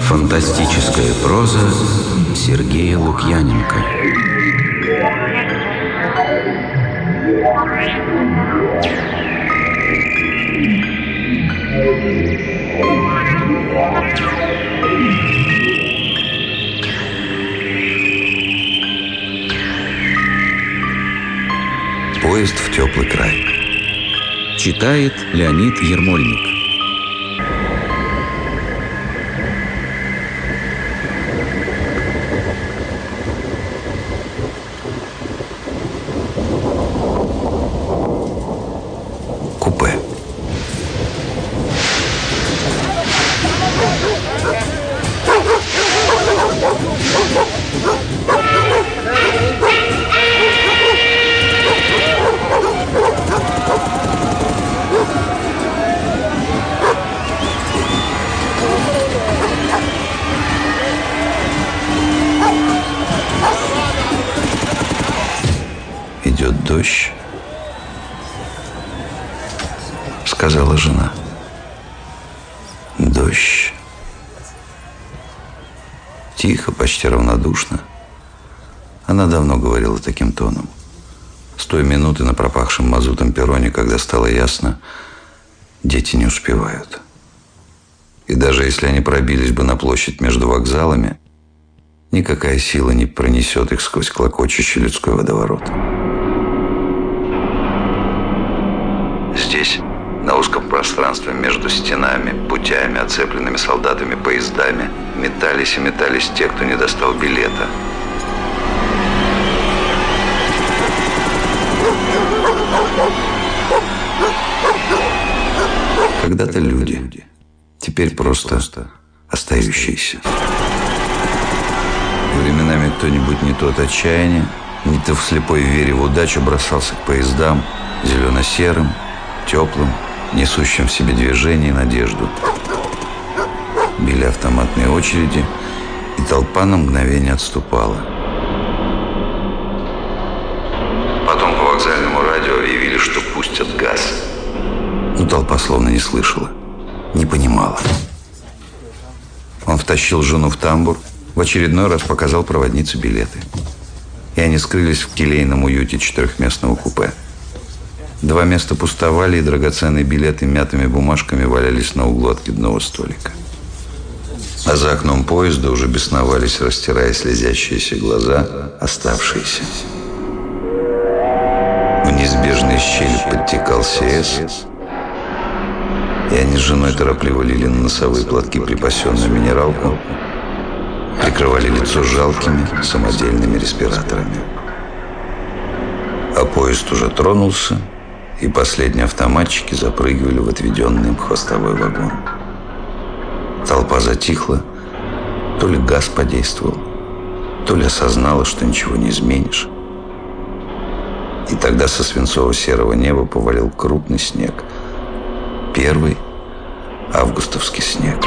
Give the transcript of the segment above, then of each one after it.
Фантастическая проза Сергея Лукьяненко. Поезд в теплый край. Читает Леонид Ермольник. Дождь, сказала жена. Дождь. Тихо, почти равнодушно. Она давно говорила таким тоном. С той минуты на пропахшем мазутом перроне, когда стало ясно, дети не успевают. И даже если они пробились бы на площадь между вокзалами, никакая сила не пронесет их сквозь клокочущий людской водоворот. Здесь, на узком пространстве между стенами, путями, оцепленными солдатами, поездами, метались и метались те, кто не достал билета. Когда-то люди, теперь просто остающиеся. Временами кто-нибудь не то от отчаяния, не то в слепой вере в удачу бросался к поездам, зелено-серым, теплым, несущим в себе движение и надежду. Били автоматные очереди, и толпа на мгновение отступала. Потом по вокзальному радио объявили, что пустят газ. Но толпа словно не слышала, не понимала. Он втащил жену в тамбур, в очередной раз показал проводнице билеты. И они скрылись в келейном уюте четырехместного купе. Два места пустовали, и драгоценные билеты мятыми бумажками валялись на углу откидного столика. А за окном поезда уже бесновались, растирая слезящиеся глаза, оставшиеся. В неизбежной щели подтекал СС, и они с женой торопливо лили на носовые платки припасенную минералку, прикрывали лицо жалкими самодельными респираторами. А поезд уже тронулся, и последние автоматчики запрыгивали в отведенный им хвостовой вагон. Толпа затихла, то ли газ подействовал, то ли осознала, что ничего не изменишь. И тогда со свинцово-серого неба повалил крупный снег. Первый августовский снег.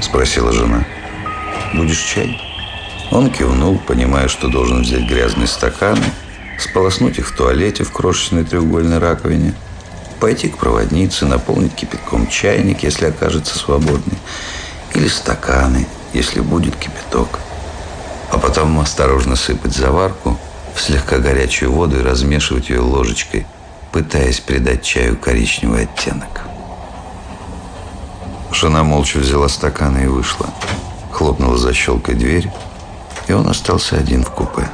Спросила жена. «Будешь чай?» Он кивнул, понимая, что должен взять грязные стаканы, сполоснуть их в туалете в крошечной треугольной раковине, пойти к проводнице, наполнить кипятком чайник, если окажется свободный, или стаканы, если будет кипяток. А потом осторожно сыпать заварку в слегка горячую воду и размешивать ее ложечкой, пытаясь придать чаю коричневый оттенок. Жена молча взяла стаканы и вышла. Хлопнула за щелкой дверь, и он остался один в купе.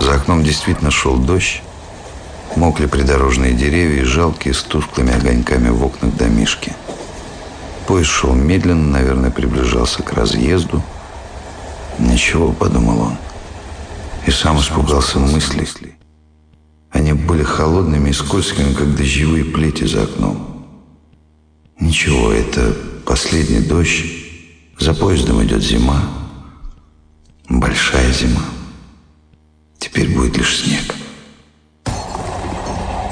За окном действительно шел дождь. Мокли придорожные деревья и жалкие с тусклыми огоньками в окнах домишки. Поезд шел медленно, наверное, приближался к разъезду. «Ничего», — подумал он. И сам испугался мыслей. Они были холодными и скользкими, как дождевые плети за окном. Ничего, это последний дождь. За поездом идет зима. Большая зима. Теперь будет лишь снег.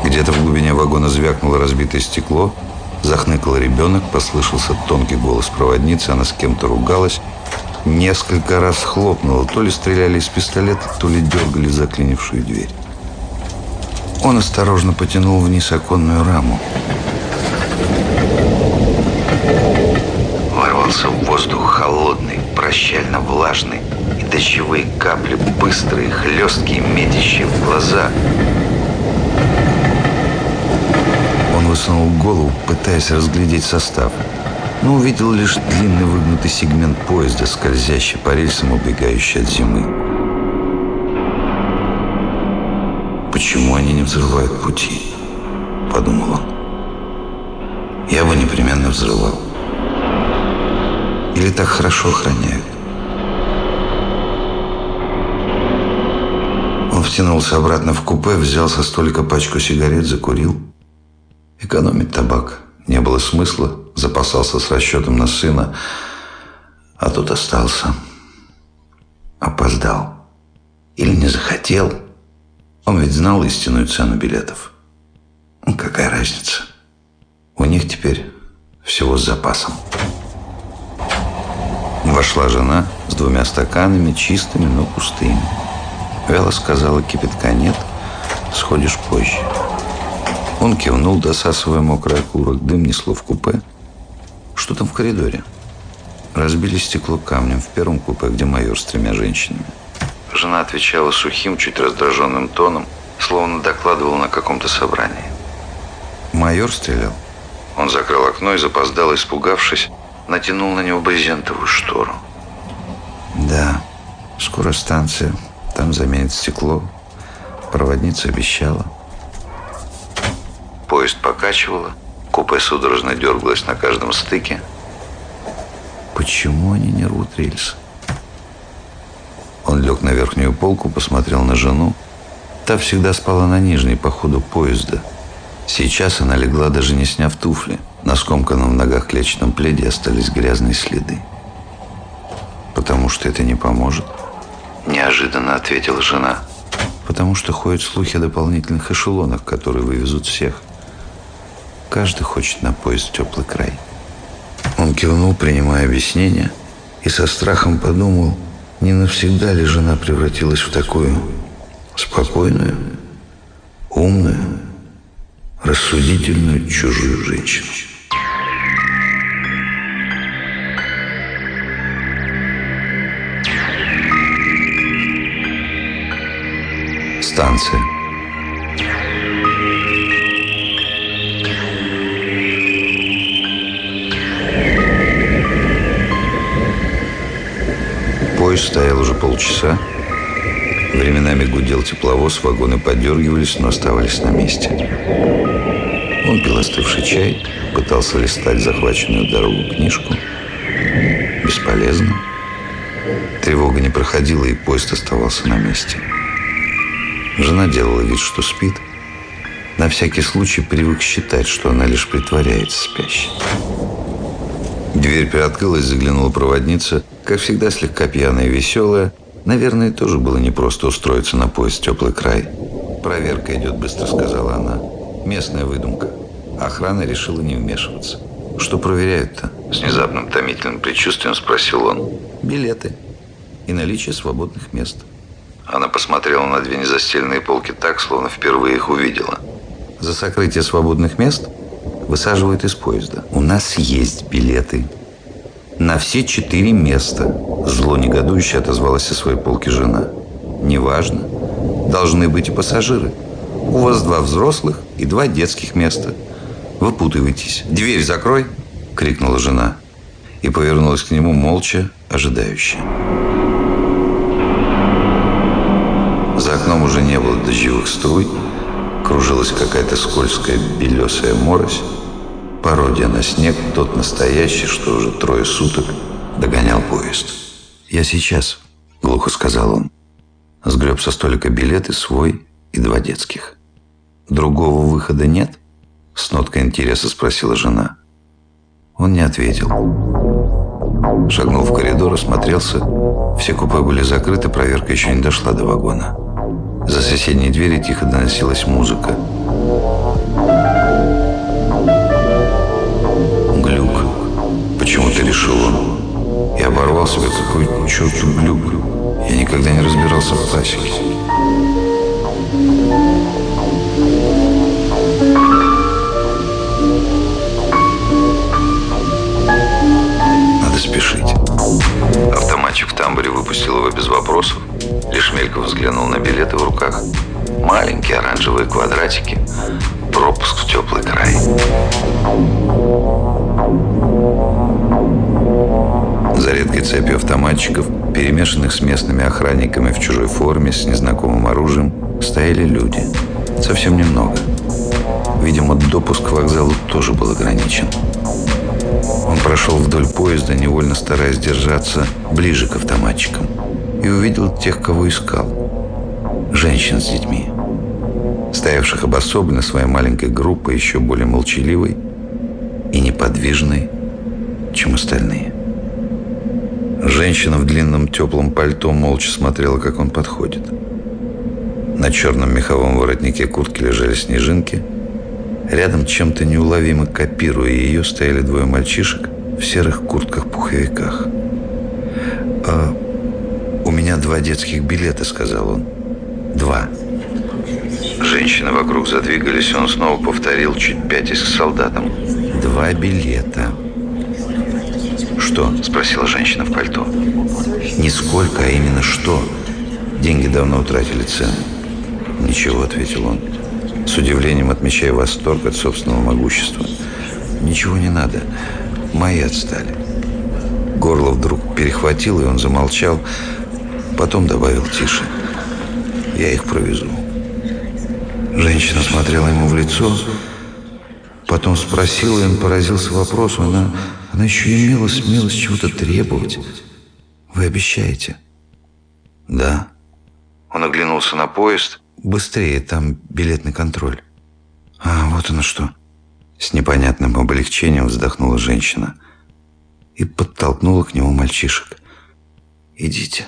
Где-то в глубине вагона звякнуло разбитое стекло, захныкал ребенок, послышался тонкий голос проводницы, она с кем-то ругалась. Несколько раз хлопнуло, то ли стреляли из пистолета, то ли дергали заклинившую дверь. Он осторожно потянул вниз оконную раму. В воздух холодный, прощально влажный, и дождевые капли быстрые, хлесткие, метящие в глаза. Он высунул голову, пытаясь разглядеть состав, но увидел лишь длинный выгнутый сегмент поезда, скользящий по рельсам, убегающий от зимы. Почему они не взрывают пути? Подумал он. Я бы непременно взрывал. Или так хорошо охраняют? Он втянулся обратно в купе, взял со столика пачку сигарет, закурил. Экономить табак не было смысла, запасался с расчетом на сына, а тут остался. Опоздал. Или не захотел. Он ведь знал истинную цену билетов. Ну, какая разница? У них теперь всего с запасом. Вошла жена с двумя стаканами, чистыми, но пустыми. Вяло сказала, кипятка нет, сходишь позже. Он кивнул, досасывая мокрый окурок, дым несло в купе. Что там в коридоре? Разбили стекло камнем в первом купе, где майор с тремя женщинами. Жена отвечала сухим, чуть раздраженным тоном, словно докладывала на каком-то собрании. Майор стрелял. Он закрыл окно и запоздал, испугавшись, натянул на него брезентовую штору. Да, скоро станция, там заменит стекло. Проводница обещала. Поезд покачивало, купе судорожно дергалось на каждом стыке. Почему они не рвут рельсы? Он лег на верхнюю полку, посмотрел на жену. Та всегда спала на нижней по ходу поезда. Сейчас она легла, даже не сняв туфли. На скомканном в ногах клетчатом пледе остались грязные следы. «Потому что это не поможет», – неожиданно ответила жена. «Потому что ходят слухи о дополнительных эшелонах, которые вывезут всех. Каждый хочет на поезд теплый край». Он кивнул, принимая объяснение, и со страхом подумал – не навсегда ли жена превратилась в такую спокойную, умную, рассудительную чужую женщину? Станция. Поезд стоял уже полчаса. Временами гудел тепловоз, вагоны подергивались, но оставались на месте. Он пил остывший чай, пытался листать захваченную дорогу книжку. Бесполезно. Тревога не проходила, и поезд оставался на месте. Жена делала вид, что спит. На всякий случай привык считать, что она лишь притворяется спящей. Дверь приоткрылась, заглянула проводница – как всегда, слегка пьяная и веселая, наверное, тоже было непросто устроиться на поезд «Теплый край». «Проверка идет быстро», — сказала она. «Местная выдумка». Охрана решила не вмешиваться. «Что проверяют-то?» С внезапным томительным предчувствием спросил он. «Билеты и наличие свободных мест». Она посмотрела на две незастеленные полки так, словно впервые их увидела. «За сокрытие свободных мест высаживают из поезда. У нас есть билеты», на все четыре места. Зло негодующе отозвалась со своей полки жена. Неважно. Должны быть и пассажиры. У вас два взрослых и два детских места. Выпутывайтесь. Дверь закрой, крикнула жена. И повернулась к нему молча, ожидающая. За окном уже не было дождевых струй. Кружилась какая-то скользкая белесая морось. Пародия на снег, тот настоящий, что уже трое суток догонял поезд. «Я сейчас», — глухо сказал он. Сгреб со столика билеты свой и два детских. «Другого выхода нет?» — с ноткой интереса спросила жена. Он не ответил. Шагнул в коридор, осмотрелся. Все купе были закрыты, проверка еще не дошла до вагона. За соседней дверью тихо доносилась музыка. Черту глюк. Я никогда не разбирался в классике. Надо спешить. Автоматчик в тамбуре выпустил его без вопросов. Лишь мельком взглянул на билеты в руках. Маленькие оранжевые квадратики. Пропуск в теплый край. За редкой цепью автоматчиков, перемешанных с местными охранниками в чужой форме, с незнакомым оружием, стояли люди. Совсем немного. Видимо, допуск к вокзалу тоже был ограничен. Он прошел вдоль поезда, невольно стараясь держаться ближе к автоматчикам, и увидел тех, кого искал. Женщин с детьми, стоявших обособленно своей маленькой группой, еще более молчаливой и неподвижной, чем остальные. Женщина в длинном теплом пальто молча смотрела, как он подходит. На черном меховом воротнике куртки лежали снежинки. Рядом, чем-то неуловимо копируя ее, стояли двое мальчишек в серых куртках-пуховиках. «А у меня два детских билета», — сказал он. «Два». Женщины вокруг задвигались, он снова повторил, чуть пятясь к солдатам. «Два билета». «Что?» – спросила женщина в пальто. «Не сколько, а именно что?» Деньги давно утратили цену. «Ничего», – ответил он, с удивлением отмечая восторг от собственного могущества. «Ничего не надо. Мои отстали». Горло вдруг перехватило, и он замолчал. Потом добавил тише. «Я их провезу». Женщина смотрела ему в лицо, потом спросила, и он поразился вопросу. Она она еще имела смелость чего-то требовать. Вы обещаете? Да. Он оглянулся на поезд. Быстрее, там билетный контроль. А, вот оно что. С непонятным облегчением вздохнула женщина и подтолкнула к нему мальчишек. «Идите».